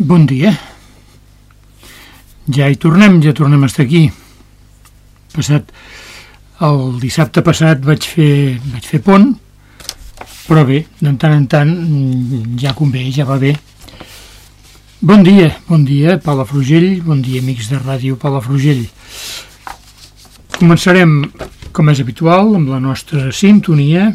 Bon dia. Ja hi tornem, ja tornem a estar aquí. Passat, el dissabte passat vaig fer, vaig fer pont, però bé, de tant en tant ja convé, ja va bé. Bon dia, bon dia, Palafrugell, bon dia, amics de ràdio Palafrugell. Començarem, com és habitual, amb la nostra sintonia,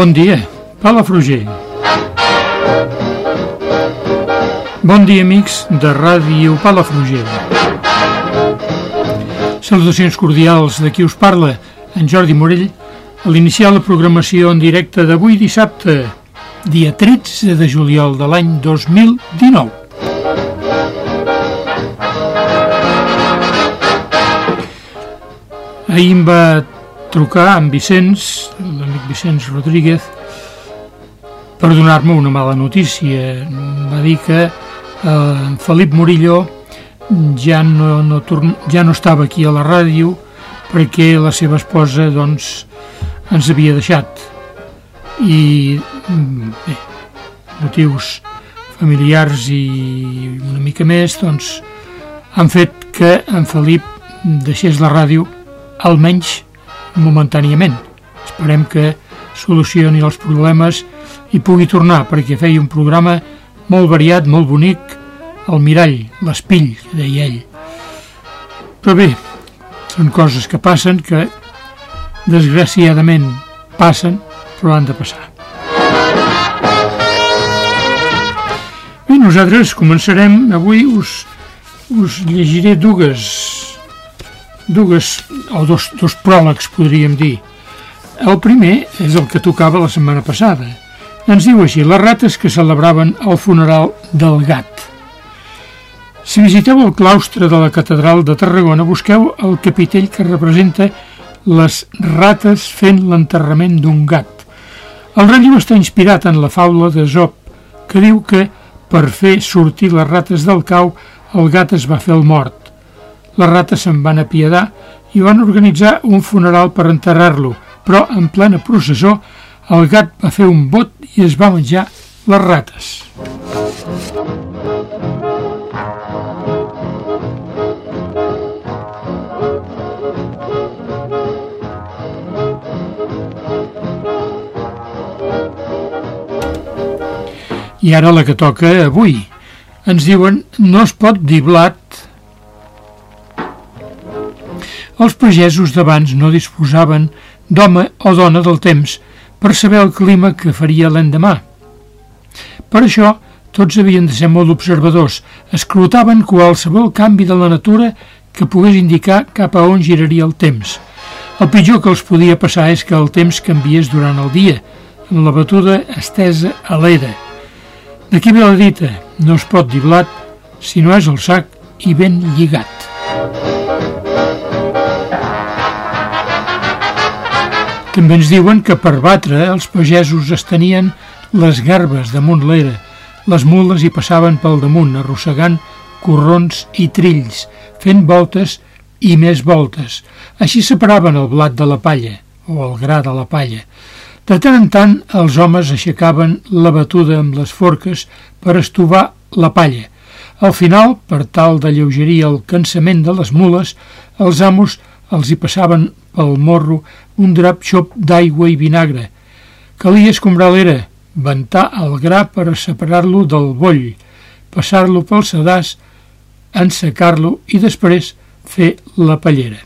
Bon dia, Palafrugell. Bon dia, amics de Ràdio Palafrugell. Salutacions cordials de qui us parla, en Jordi Morell, a l'iniciar la programació en directe d'avui dissabte, dia 13 de juliol de l'any 2019. Ahir em va trucar amb Vicenç, Vicenç Rodríguez, per donar-me una mala notícia. Va dir que eh, Felip Murillo ja no, no, torn, ja no estava aquí a la ràdio perquè la seva esposa doncs, ens havia deixat i bé, motius familiars i una mica més doncs, han fet que en Felip deixés la ràdio almenys momentàniament. Esperem que solucioni els problemes i pugui tornar, perquè feia un programa molt variat, molt bonic, el mirall, l'espill, que deia ell. Però bé, són coses que passen, que desgraciadament passen, però han de passar. Bé, nosaltres començarem, avui us, us llegiré dues dues, o dos, dos pròlegs, podríem dir. El primer és el que tocava la setmana passada. Ens diu així, les rates que celebraven el funeral del gat. Si visiteu el claustre de la catedral de Tarragona, busqueu el capitell que representa les rates fent l'enterrament d'un gat. El relleu està inspirat en la faula de Zop, que diu que per fer sortir les rates del cau, el gat es va fer el mort. Les rates se'n van apiadar i van organitzar un funeral per enterrar-lo, però en plena processó el gat va fer un bot i es va menjar les rates. I ara la que toca avui. Ens diuen no es pot dir blat els pagesos d'abans no disposaven d'home o dona del temps per saber el clima que faria l'endemà. Per això, tots havien de ser molt observadors, escrutaven qualsevol canvi de la natura que pogués indicar cap a on giraria el temps. El pitjor que els podia passar és que el temps canviés durant el dia, amb la batuda estesa a l'era. D'aquí ve la dita, no es pot dir blat si no és el sac i ben lligat. També ens diuen que per batre els pagesos estenien les garbes damunt l'era, les mules hi passaven pel damunt, arrossegant corrons i trills, fent voltes i més voltes. Així separaven el blat de la palla, o el gra de la palla. De tant en tant, els homes aixecaven la batuda amb les forques per estovar la palla. Al final, per tal de lleugerir el cansament de les mules, els amos els hi passaven pel morro un drap xop d'aigua i vinagre. Calia escombrar l'era, ventar el gra per separar-lo del boll, passar-lo pel sedàs, ensecar-lo i després fer la pallera.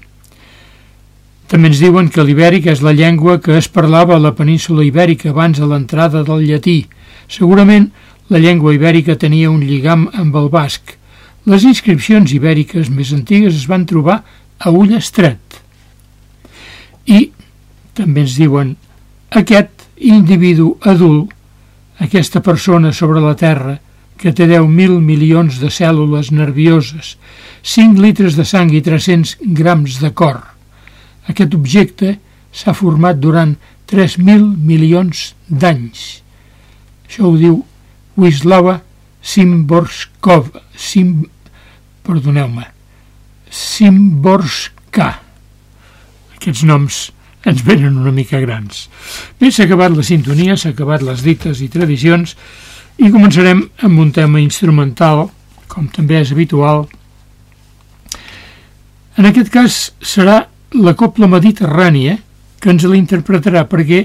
També ens diuen que l'ibèric és la llengua que es parlava a la península ibèrica abans de l'entrada del llatí. Segurament la llengua ibèrica tenia un lligam amb el basc. Les inscripcions ibèriques més antigues es van trobar a Ullestret. I també ens diuen aquest individu adult, aquesta persona sobre la Terra, que té 10.000 milions de cèl·lules nervioses, 5 litres de sang i 300 grams de cor. Aquest objecte s'ha format durant 3.000 milions d'anys. Això ho diu Wislava Simborskov, Sim, perdoneu-me, Simborska. Aquests noms ens venen una mica grans. Bé, s'ha acabat la sintonia, s'ha acabat les dites i tradicions i començarem amb un tema instrumental, com també és habitual. En aquest cas serà la copla mediterrània que ens l'interpretarà perquè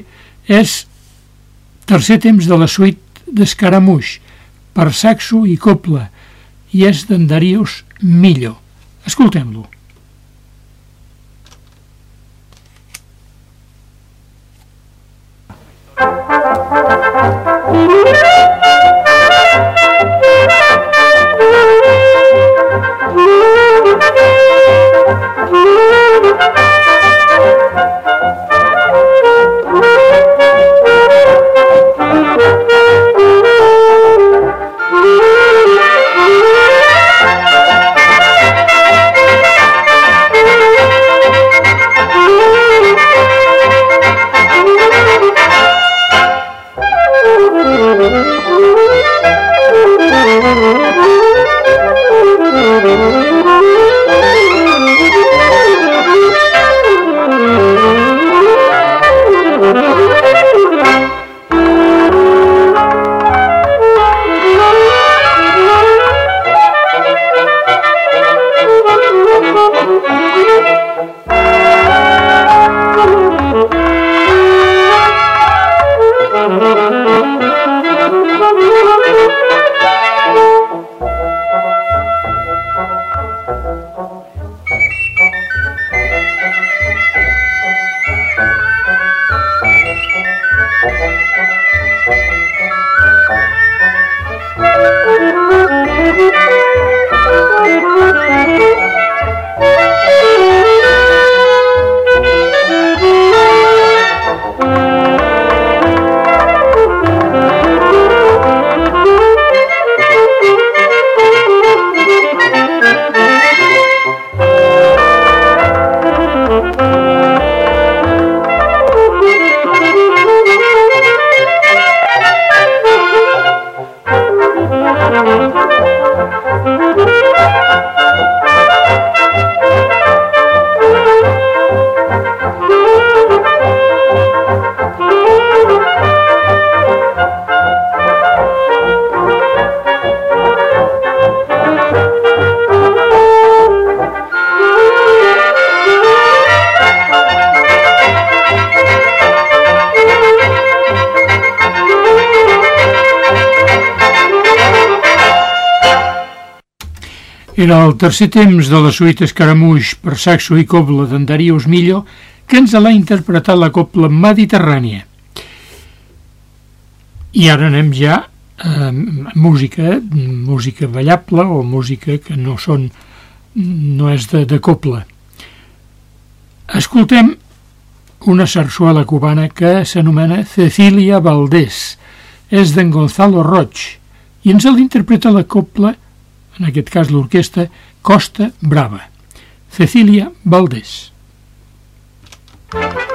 és tercer temps de la suite d'Escaramuix per saxo i copla i és d'en Darius Millo. Escoltem-lo. Era el tercer temps de la suite Escaramuix per saxo i cobla d'en Darius Millo que ens l'ha interpretat la copla mediterrània. I ara anem ja a música, música ballable o música que no són no és de, de copla. Escoltem una sarsuela cubana que s'anomena Cecilia Valdés. És d'en Gonzalo Roig i ens l'interpreta la copla en aquest cas l'orquestra Costa Brava. Cecília Valdés. La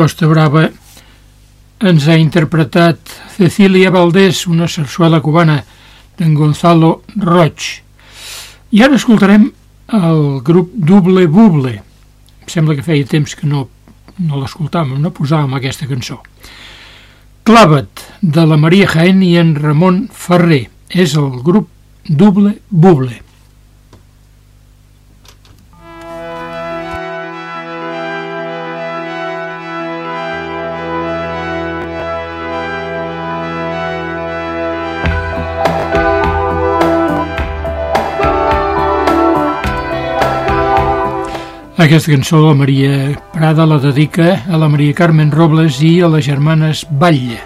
Costa Brava ens ha interpretat Cecilia Valdés, una sarsuela cubana d'en Gonzalo Roig. I ara escoltarem el grup Double Buble. Em sembla que feia temps que no, no l'escoltàvem, no posàvem aquesta cançó. Clava't, de la Maria Jaén i en Ramon Ferrer. És el grup Double Buble. Aquesta cançó la Maria Prada la dedica a la Maria Carmen Robles i a les germanes Batlle.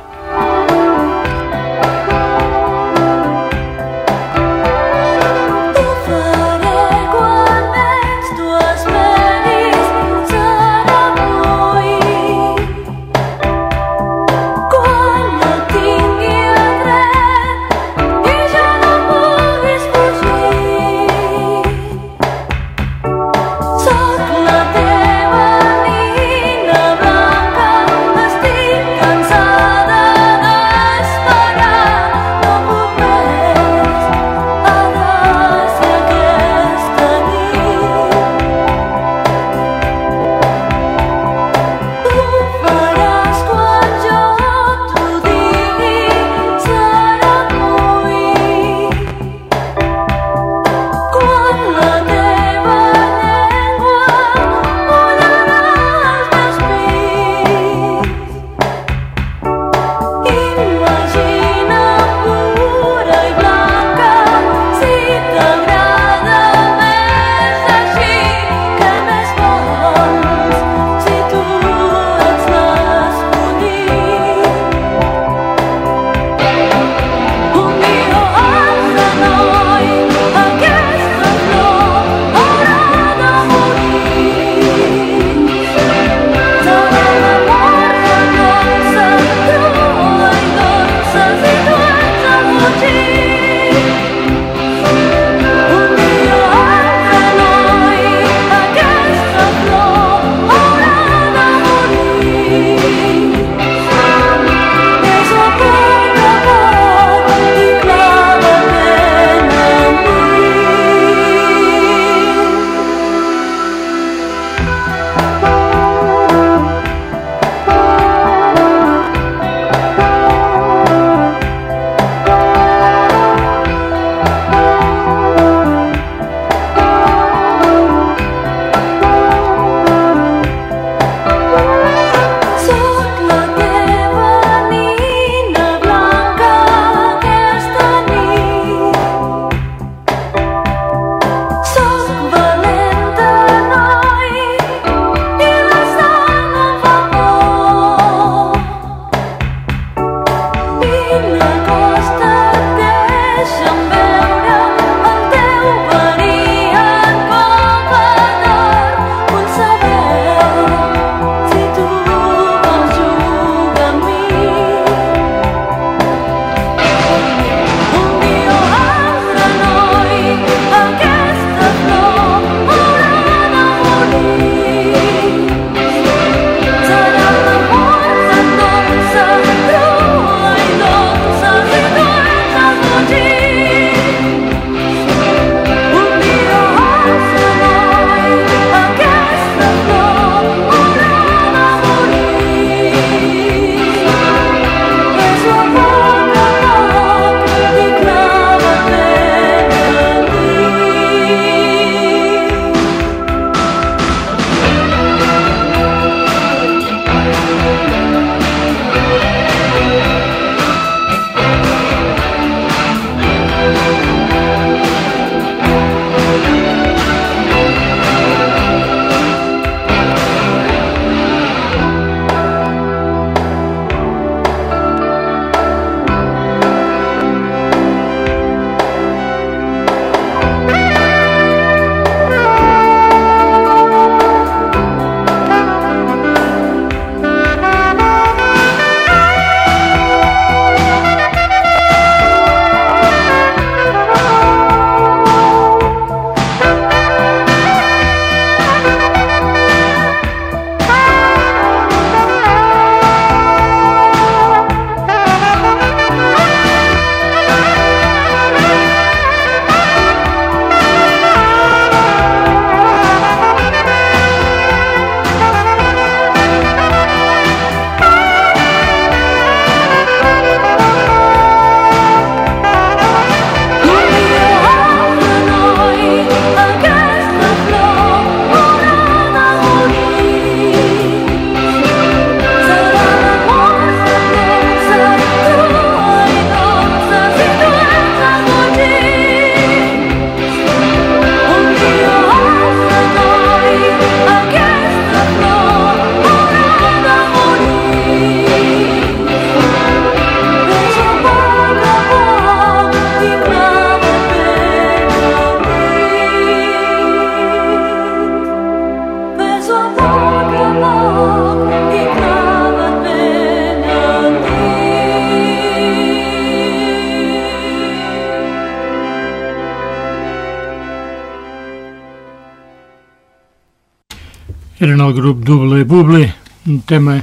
Eren el grup Double Buble, un tema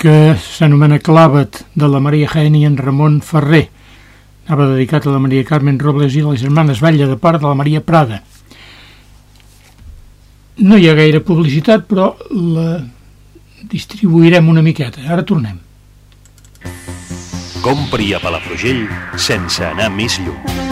que s'anomena Clavat de la Maria Jaén i en Ramon Ferrer. Anava dedicat a la Maria Carmen Robles i les germanes Batlle de part de la Maria Prada. No hi ha gaire publicitat, però la distribuirem una miqueta. Ara tornem. Compri a Palafrugell sense anar més lluny.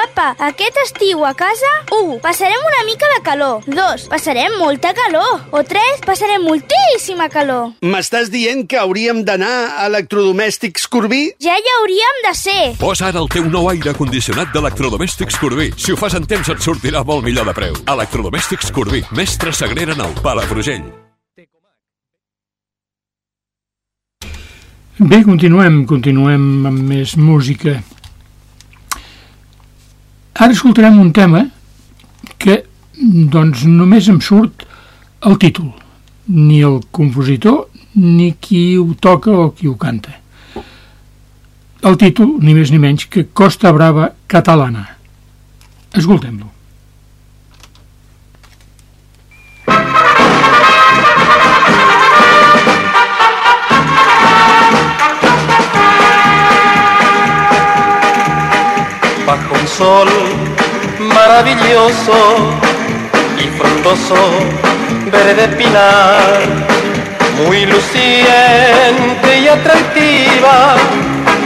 Papa, aquest estiu a casa, 1. Passarem una mica de calor. 2. Passarem molta calor. O 3. Passarem moltíssima calor. M'estàs dient que hauríem d'anar a Electrodomèstics Corbí? Ja hi hauríem de ser. Posa ara el teu nou aire condicionat d'Electrodomèstics Corbí. Si ho fas en temps et sortirà molt millor de preu. Electrodomèstics Corbí, mestre Sagrera Nou, Palafrugell. Bé, continuem, continuem amb més música. Ara escoltarem un tema que doncs només em surt el títol, ni el compositor ni qui ho toca o qui ho canta. El títol, ni més ni menys, que Costa Brava Catalana. Escoltem-lo. Sol maravilloso y frondoso verde pinar, muy luciente y atractiva,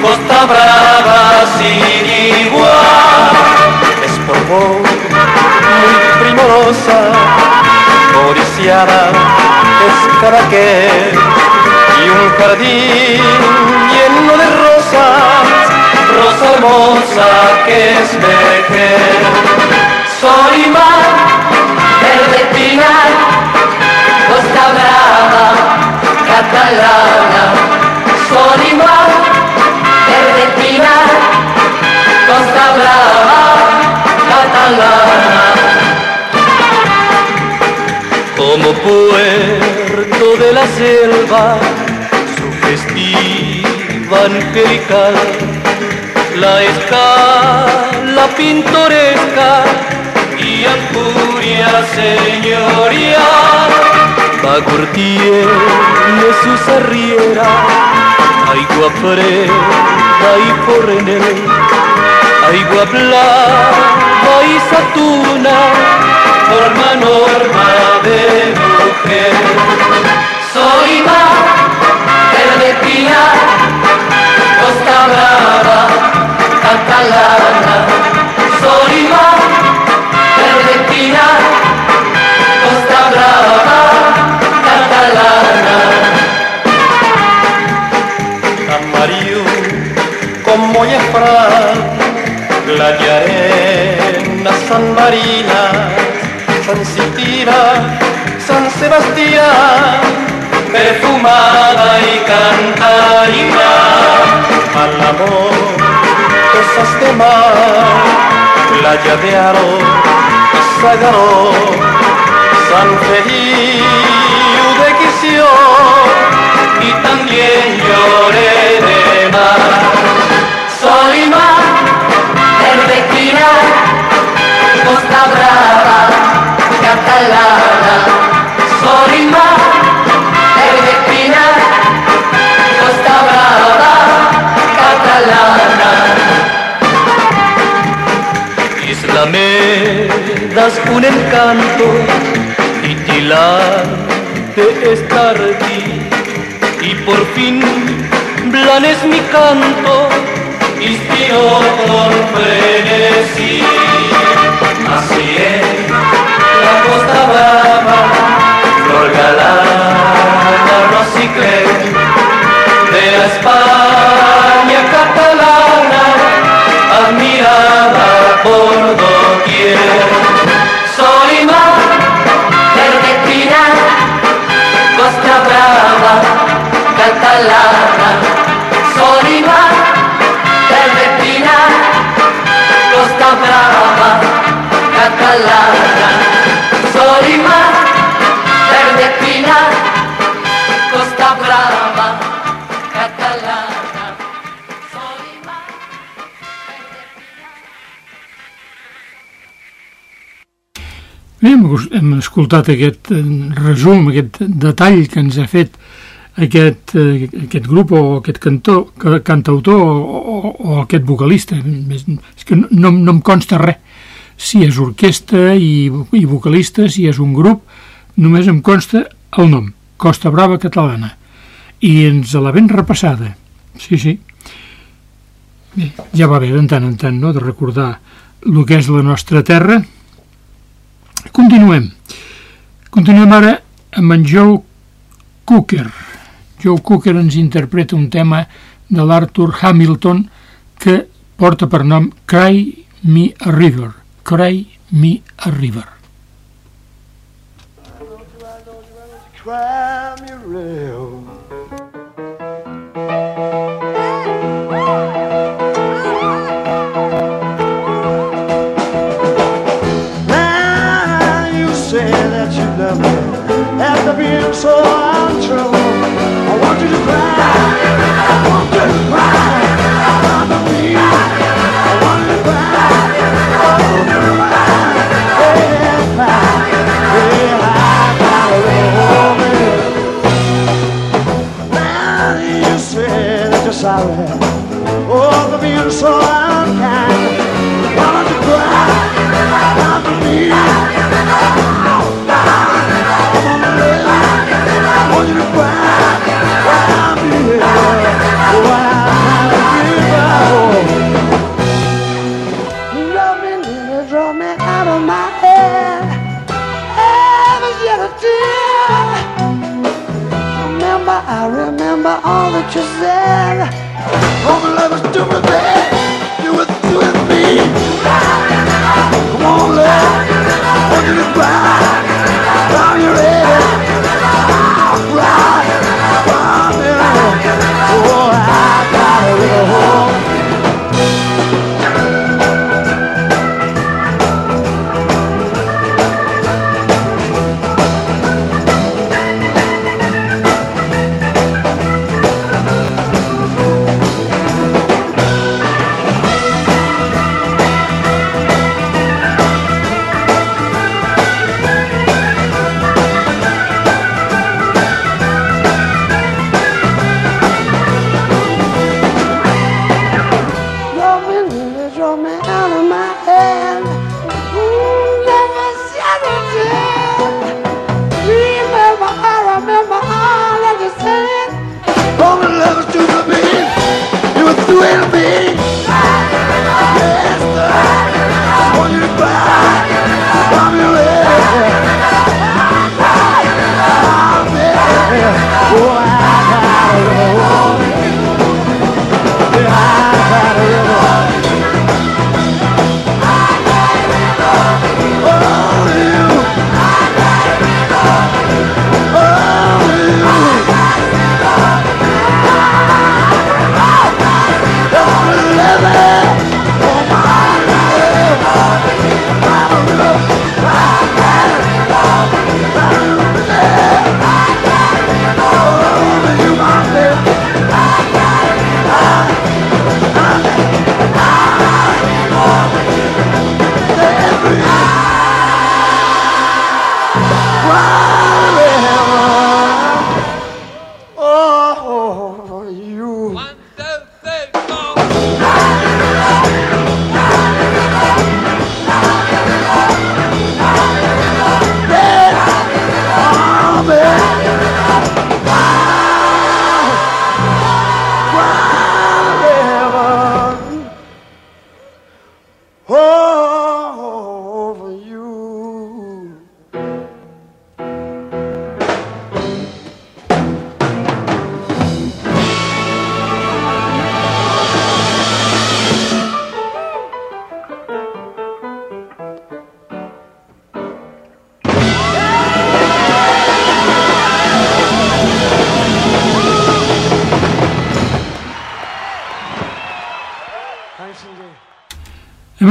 Costa Brava sin igual, es por vos muy primorosa, codiciada es cada que y un jardín lleno de rosas rosa hermosa que es vejez. Soy mar, verde pinar, costa brava, catalana. Soy mar, verde pinar, costa brava, catalana. Como puerto de la selva, su festiva angelical la pintoresca y ampuria señorial. Bagur tiene sus arrieras, agua fresca y porrenel, agua blava y satuna, forma norma de mujer. Soy verde pinar, costa brava, San Marina, San Citira, San Sebastián, perfumada y cantarina, al amor, cosas de mar, playa de aro, Sagaró, San Feliu de Quisión, y también lloré de mar. Soy mar, verde pinar, costa brava, catalana. Costa brava, catalana. Das un encanto y de estar aquí y por fin blanes mi canto inspiró con frenesí. Así es la costa brava flor galana rosiclé de la España por doquier. Soy más Argentina, Costa Brava, Catalana. Soy más Argentina, Costa Brava, Catalana. Hem escoltat aquest eh, resum, aquest detall que ens ha fet aquest, eh, aquest grup o aquest cantor, cantautor o, o, o aquest vocalista. És que no, no em consta res. Si és orquestra i, i vocalista, si és un grup, només em consta el nom, Costa Brava Catalana. I ens la ben repassada. Sí, sí. Bé, ja va bé de tant en tant, no?, de recordar el que és la nostra terra. Continuem. Continuem ara amb en Joe Cooker. Joe Cooker ens interpreta un tema de l'Arthur Hamilton que porta per nom Cry Me a River. Cry Me a River. Cry me a river being so untrue. I want you to cry. I want you to cry. I want to. I want you to cry. I want you to cry. sorry. just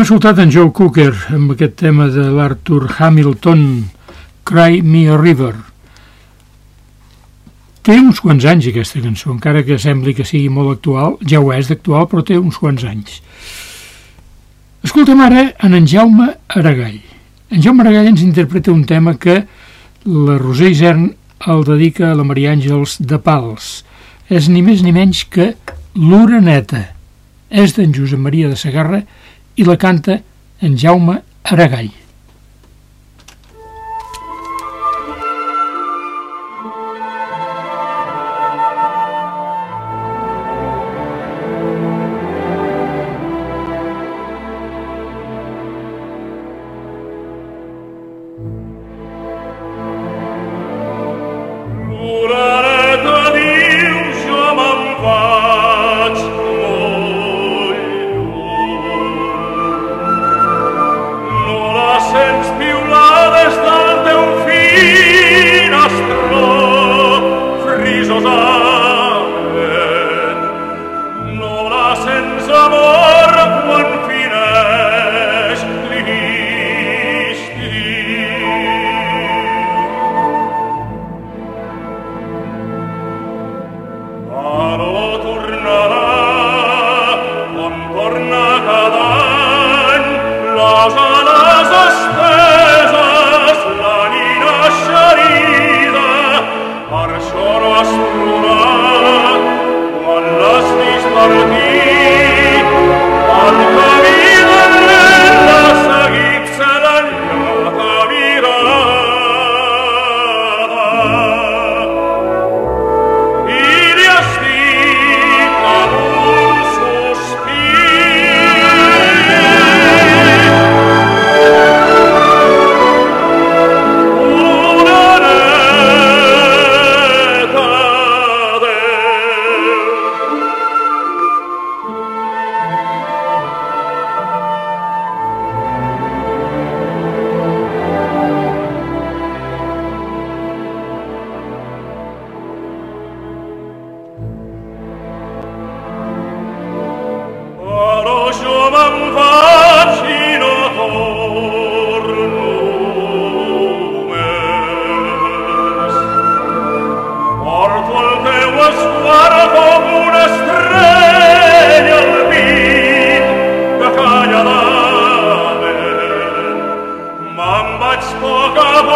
escoltat en Joe Cooker amb aquest tema de l'Arthur Hamilton, Cry Me a River. Té uns quants anys aquesta cançó, encara que sembli que sigui molt actual, ja ho és d'actual, però té uns quants anys. Escoltem ara en en Jaume Aragall. En Jaume Maragall ens interpreta un tema que la Roser Isern el dedica a la Maria Àngels de Pals. És ni més ni menys que l'Uraneta. És d'en Josep Maria de Sagarra i la canta en Jaume Aragall. Bé,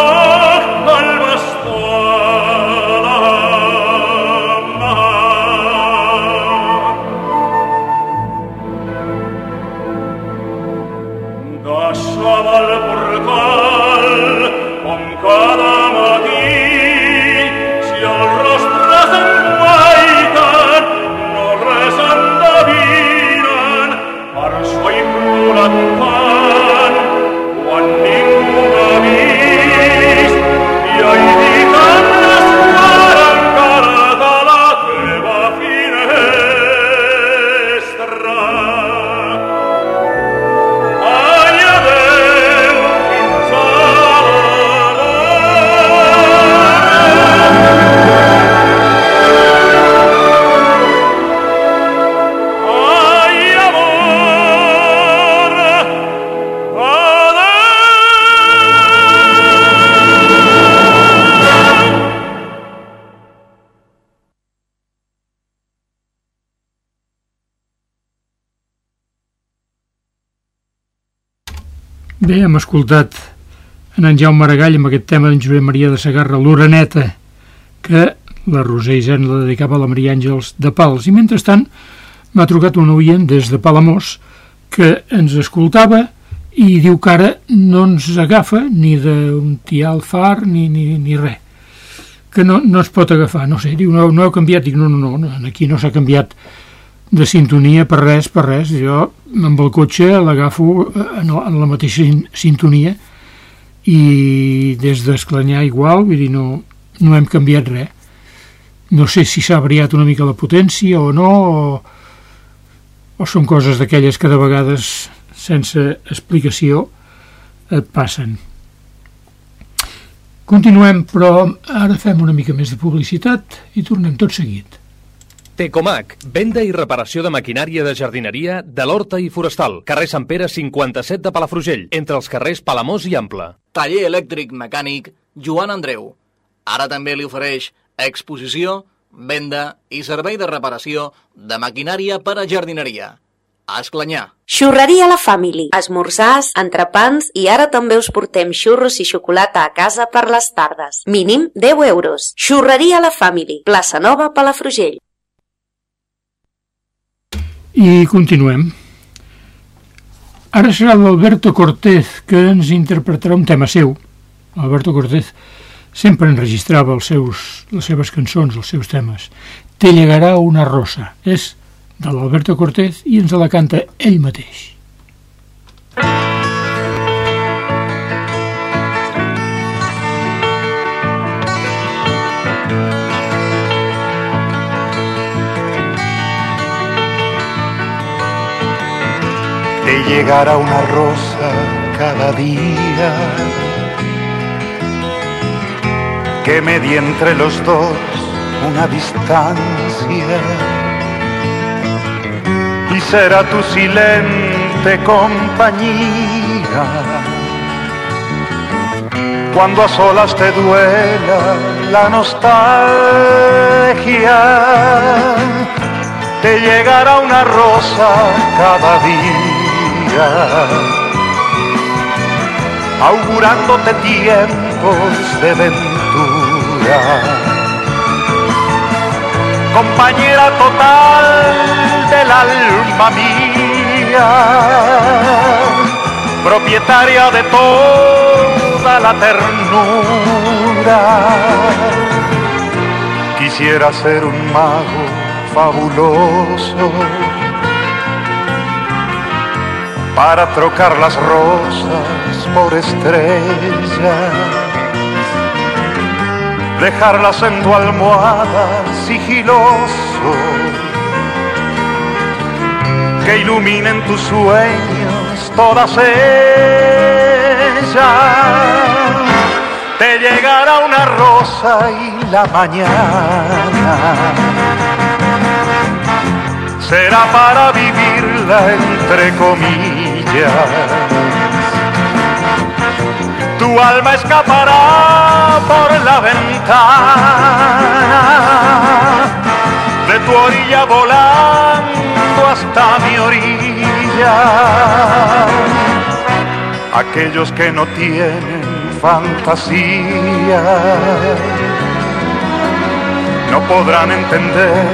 escoltat en en Jaume Maragall amb aquest tema d'en Josep Maria de Sagarra, l'Uraneta, que la Roser Isern la dedicava a la Maria Àngels de Pals. I mentrestant m'ha trucat un oient des de Palamós que ens escoltava i diu que ara no ens agafa ni d'un tial far ni, ni, ni res que no, no es pot agafar, no sé, diu, no, no heu canviat, dic, no, no, no, aquí no s'ha canviat de sintonia per res, per res, jo amb el cotxe l'agafo en, en la mateixa sintonia i des d'Esclanyà igual, vull dir, no, no hem canviat res. No sé si s'ha variat una mica la potència o no, o, o són coses d'aquelles que de vegades, sense explicació, et passen. Continuem, però ara fem una mica més de publicitat i tornem tot seguit. Tecomac, venda i reparació de maquinària de jardineria de l'Horta i Forestal, carrer Sant Pere 57 de Palafrugell, entre els carrers Palamós i Ample. Taller elèctric mecànic Joan Andreu. Ara també li ofereix exposició, venda i servei de reparació de maquinària per a jardineria. a Esclanyà. Xurreria La Family. Esmorzars, entrepans i ara també us portem xurros i xocolata a casa per les tardes. Mínim 10 euros. Xurreria La Family. Plaça Nova, Palafrugell. I continuem. Ara serà l'Alberto Cortés que ens interpretarà un tema seu. Alberto Cortés sempre enregistrava els seus, les seves cançons, els seus temes. Te llegarà una rosa. És de l'Alberto Cortés i ens la canta ell mateix. Te llegará una rosa cada día que medie entre los dos una distancia y será tu silente compañía. Cuando a solas te duela la nostalgia, te llegará una rosa cada día, augurándote tiempos de ventura compañera total del alma mía, propietaria de toda la ternura. Quisiera ser un mago fabuloso para trocar las rosas por estrellas dejarlas en tu almohada sigiloso, que iluminen tus sueños todas ellas. Te llegará una rosa y la mañana será para vivirla entre comillas tu alma escapará por la ventana de tu orilla volando hasta mi orilla. Aquellos que no tienen fantasía no podrán entender,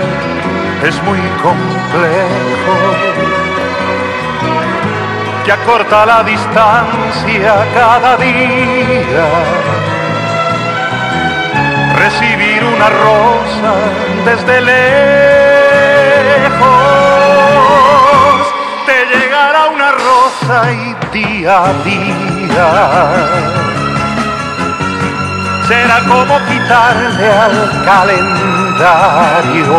es muy complejo que acorta la distancia cada día. Recibir una rosa desde lejos, te llegará una rosa y día a día. Será como quitarle al calendario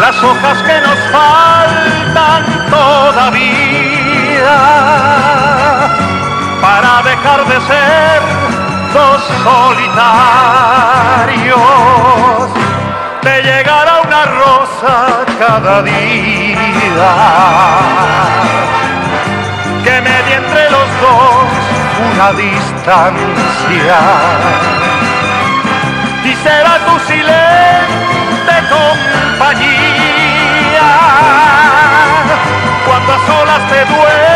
las hojas que nos faltan todavía para dejar de ser dos solitarios. Te llegará una rosa cada día que medie entre los dos una distancia y será tu silente compañía cuando a solas te duela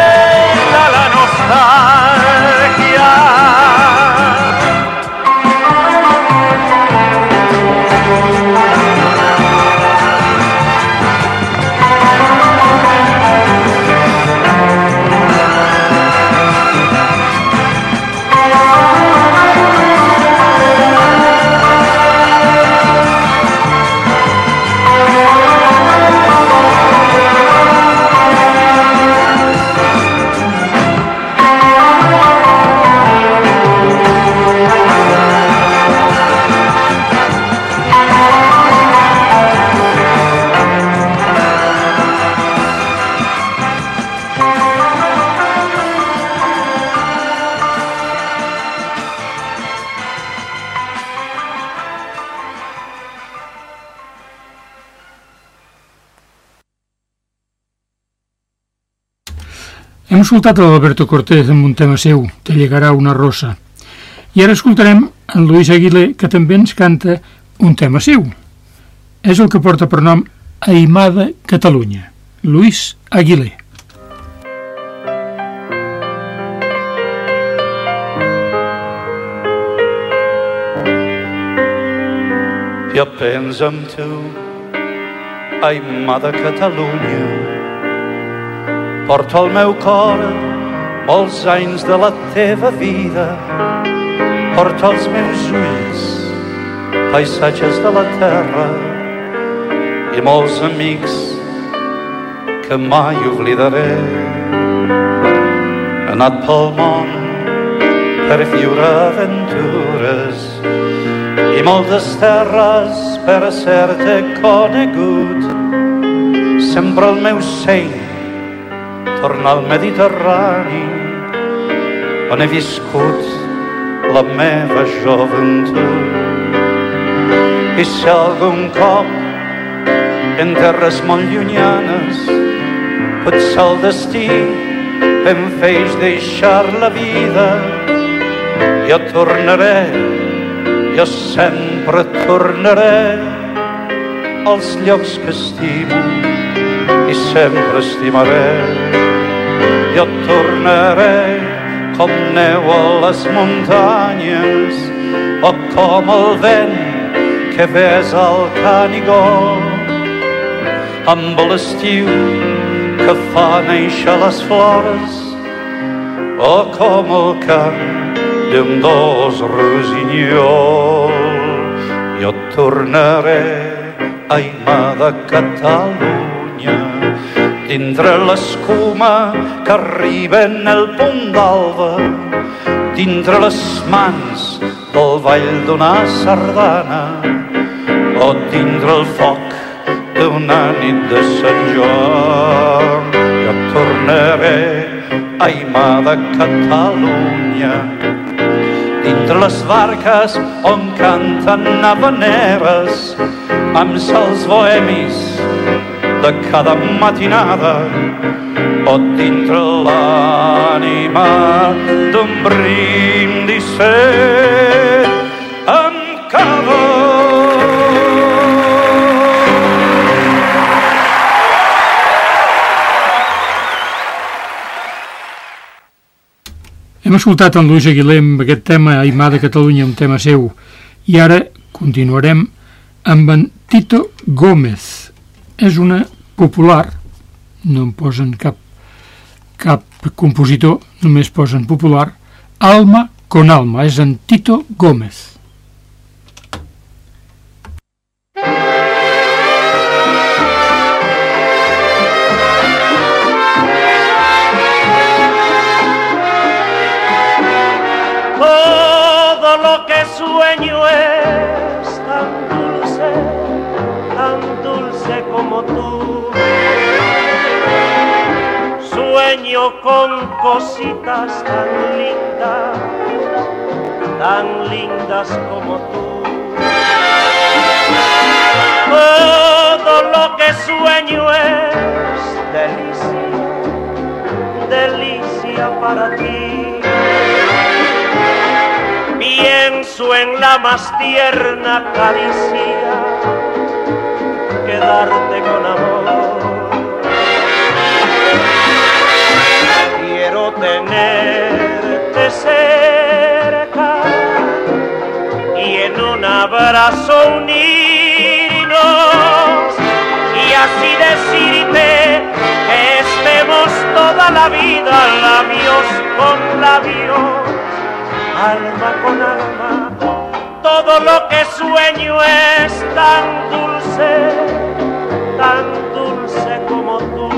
Hem escoltat l'Alberto Cortés amb un tema seu, Te llegarà una rosa. I ara escoltarem en Luis Aguilé, que també ens canta un tema seu. És el que porta per nom Aimada Catalunya. Luis Aguilé. Jo penso en tu, Aimada Catalunya. Porto al meu cor molts anys de la teva vida. Porto als meus ulls paisatges de la terra i molts amics que mai oblidaré. He anat pel món per viure aventures i moltes terres per ser-te conegut. Sempre el meu seny torna al Mediterrani on he viscut la meva joventut. I si algun cop en terres molt llunyanes potser el destí em feix deixar la vida jo tornaré jo sempre tornaré als llocs que estimo i sempre estimaré. Jo tornaré com neu a les muntanyes o com el vent que ves al Canigó amb l'estiu que fa néixer les flors o com el cant d'un dos rosinyol. Jo tornaré, aimà de Catalunya, dintre l'escuma que arriba en el punt d'alba, dintre les mans del ball d'una sardana, o dintre el foc d'una nit de Sant Joan. Jo tornaré, aimà de Catalunya, dintre les barques on canten habaneres amb salts bohemis de cada matinada o dintre l'ànima d'un brindis fet amb cava. Hem escoltat en Lluís Aguilé amb aquest tema Aimà de Catalunya, un tema seu, i ara continuarem amb en Tito Gómez. És una popular, no en posen cap, cap compositor, només posen popular, Alma con Alma, és en Tito Gómez. Con cositas tan lindas, tan lindas como tú. Todo lo que sueño es delicia, delicia para ti. Pienso en la más tierna caricia, quedarte con amor. Abrazo unirnos y así decirte que estemos toda la vida labios con labios alma con alma, todo lo que sueño es tan dulce, tan dulce como tú.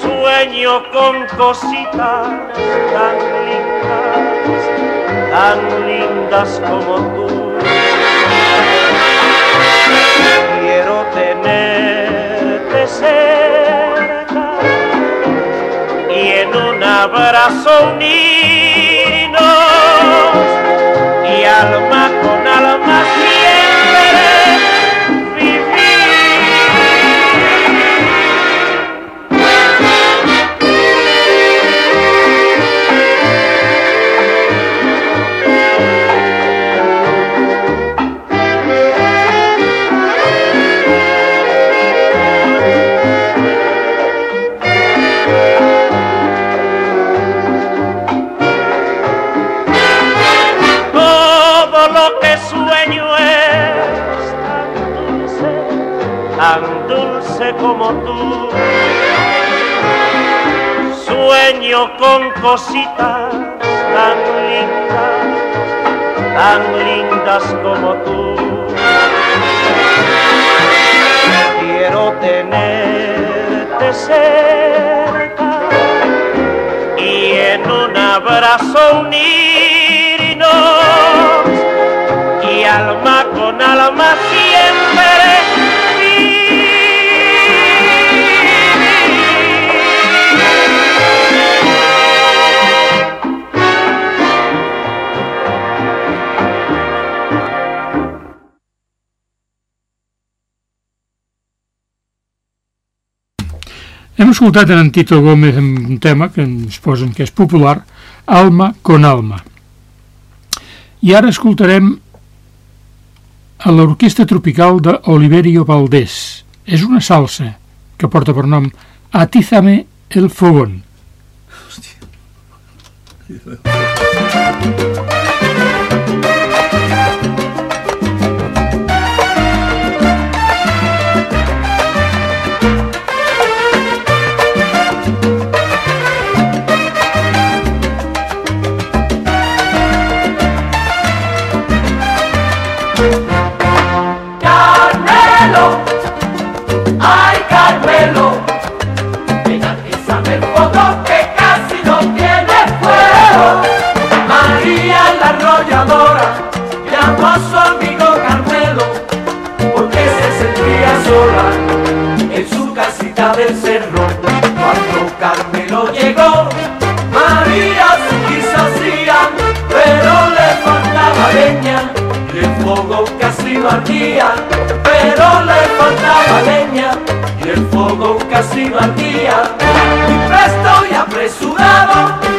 Sueño con cositas tan lindas, tan lindas como tú. Quiero tenerte cerca y en un abrazo unirnos Con cositas tan lindas, tan lindas como tú. Quiero tenerte cerca y en un abrazo unirnos Escoltat en Tito Gómez un tema que ens posen que és popular, Alma con Alma. I ara escoltarem a l'Orquestra Tropical de Oliverio Valdés. És una salsa que porta per nom Atízame el fogón. Hòstia. Del cerro. Cuando Carmelo llegó, María su guisa hacía, pero le faltaba leña y el fuego casi no ardía. Pero le faltaba leña y el fuego casi no ardía. Y presto y apresurado,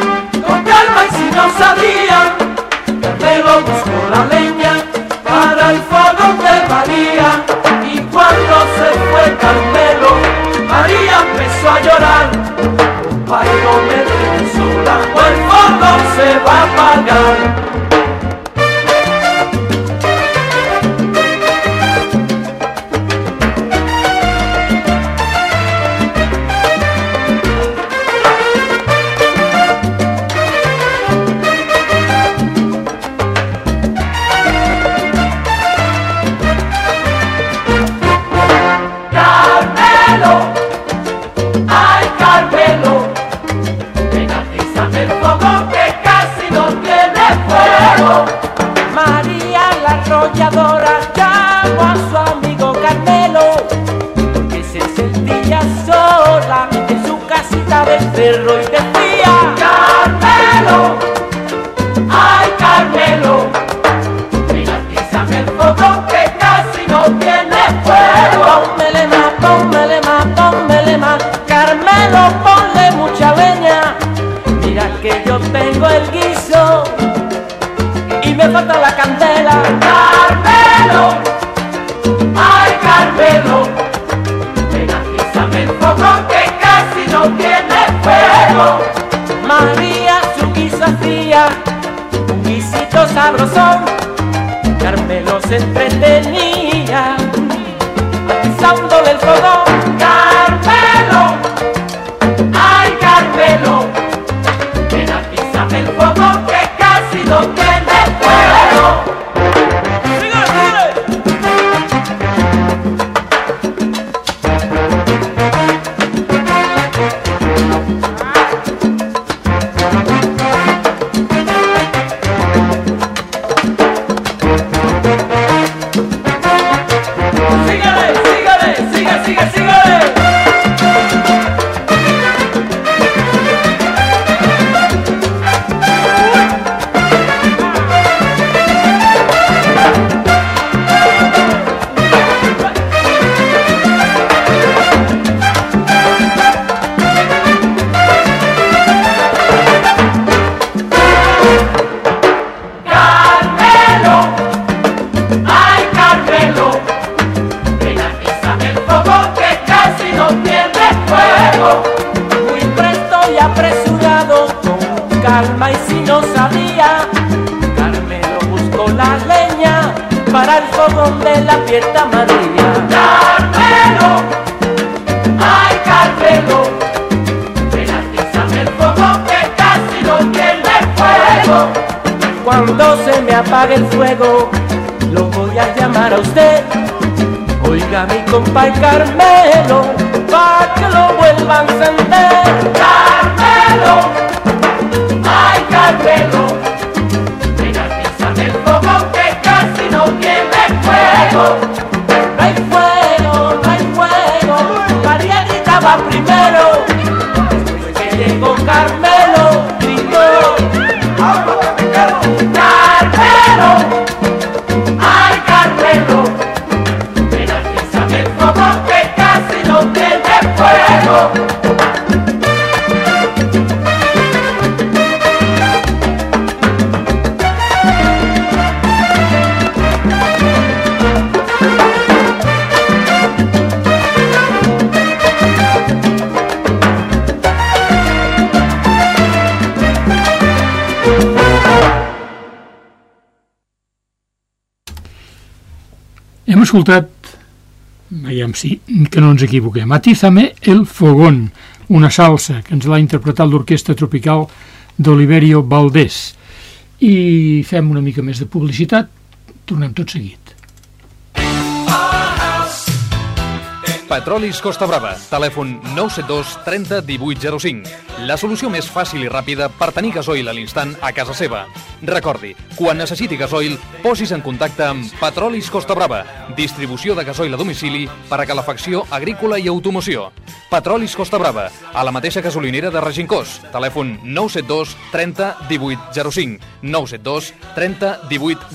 escoltat, veiem si que no ens equivoquem, Atízame el fogón, una salsa que ens l'ha interpretat l'Orquestra Tropical d'Oliverio Valdés. I fem una mica més de publicitat, tornem tot seguit. Petrolis Costa Brava. Telèfon 972 30 18 05. La solució més fàcil i ràpida per tenir gasoil a l'instant a casa seva. Recordi, quan necessiti gasoil, posis en contacte amb Petrolis Costa Brava. Distribució de gasoil a domicili per a calefacció agrícola i automoció. Petrolis Costa Brava, a la mateixa gasolinera de Regincós. Telèfon 972 30 18 05. 972 30 18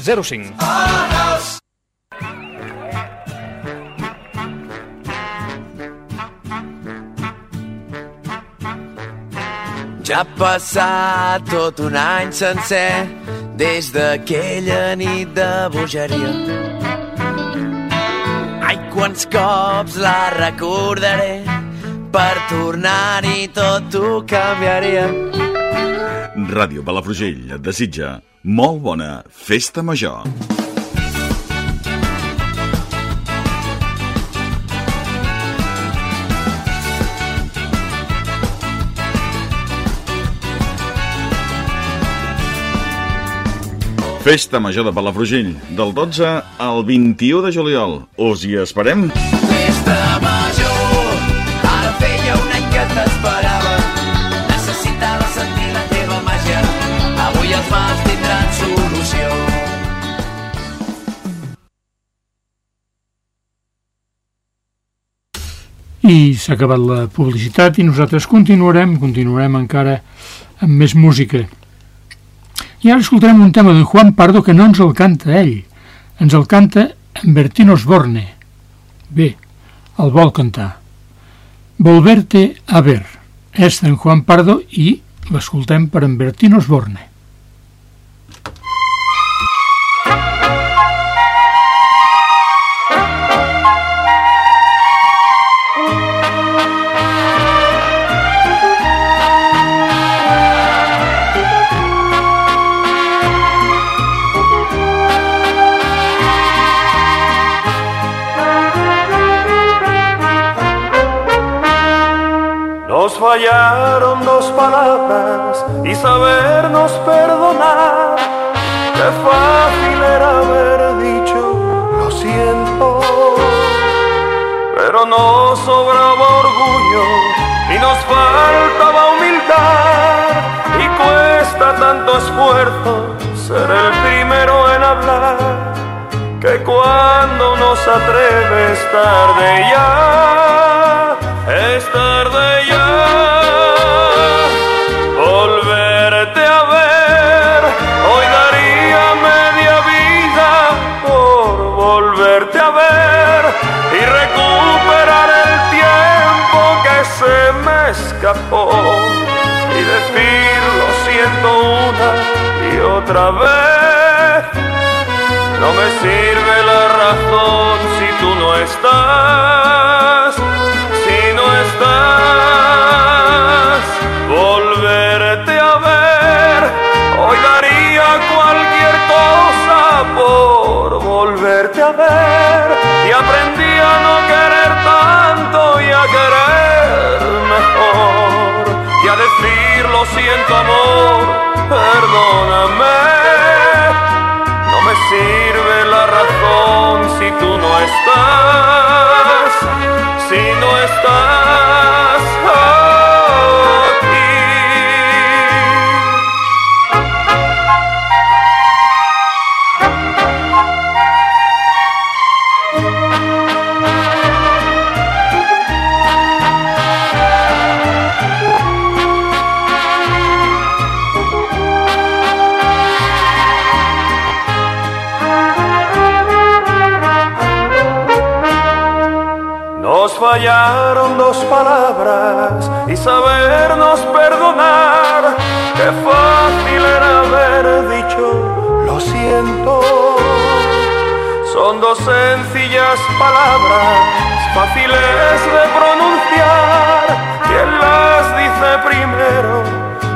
Ja ha passat tot un any sencer des d'aquella nit de bogeria. Ai, quants cops la recordaré per tornar-hi tot ho canviaria. Ràdio Palafrugell desitja molt bona festa major. Festa Major de Palafrugell, del 12 al 21 de juliol. Us hi esperem. Festa major, ara feia un any que t'esperava. Necessitava sentir la teva màgia. Avui els mals tindran solució. I s'ha acabat la publicitat i nosaltres continuarem, continuarem encara amb més música. I ara escoltarem un tema de Juan Pardo que no ens el canta ell, ens el canta en Bertín Osborne. Bé, el vol cantar. Volverte a ver. És d'en Juan Pardo i l'escoltem per en Bertín Osborne. Fallaron dos palabras y sabernos perdonar. Qué fácil era haber dicho lo siento, pero nos sobraba orgullo y nos faltaba humildad y cuesta tanto esfuerzo ser el primero en hablar que cuando uno se atreve es tarde ya, es tarde ya. Escapó y decir lo siento una y otra vez. No me sirve la razón si tú no estás, si no estás. Volverte a ver, hoy daría cualquier cosa por volverte a ver. Siento amor, perdóname. No me sirve la razón si tú no estás, si no estás fallaron dos palabras y sabernos perdonar. Qué fácil era haber dicho lo siento. Son dos sencillas palabras, fáciles de pronunciar. Quien las dice primero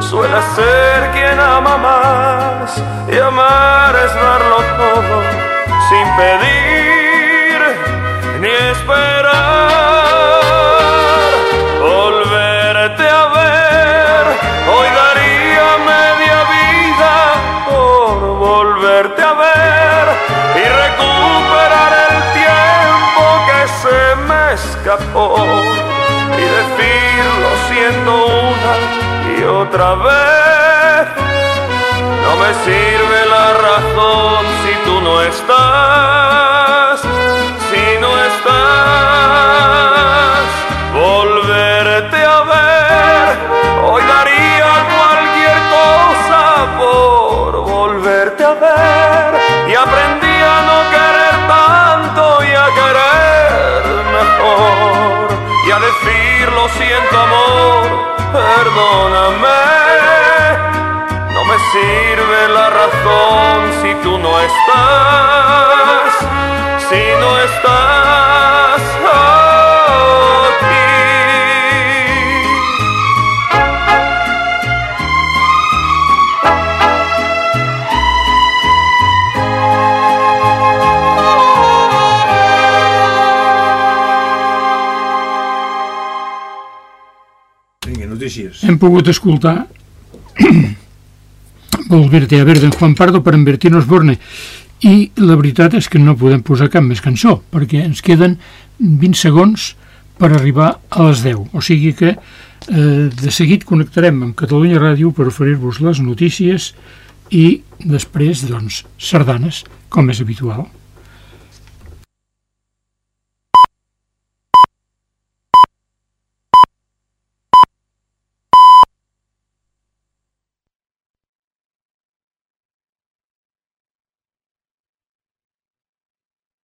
suele ser quien ama más. Y amar es darlo todo sin pedir ni esperar. Escapó y decir lo siento una y otra vez. No me sirve la razón si tú no estás, siento amor, perdóname. No me sirve la razón si tú no estás, si no estás Hem pogut escoltar Volverte a ver d'en Juan Pardo per en Bertino Osborne i la veritat és que no podem posar cap més cançó perquè ens queden 20 segons per arribar a les 10 o sigui que eh, de seguit connectarem amb Catalunya Ràdio per oferir-vos les notícies i després, doncs, sardanes, com és habitual.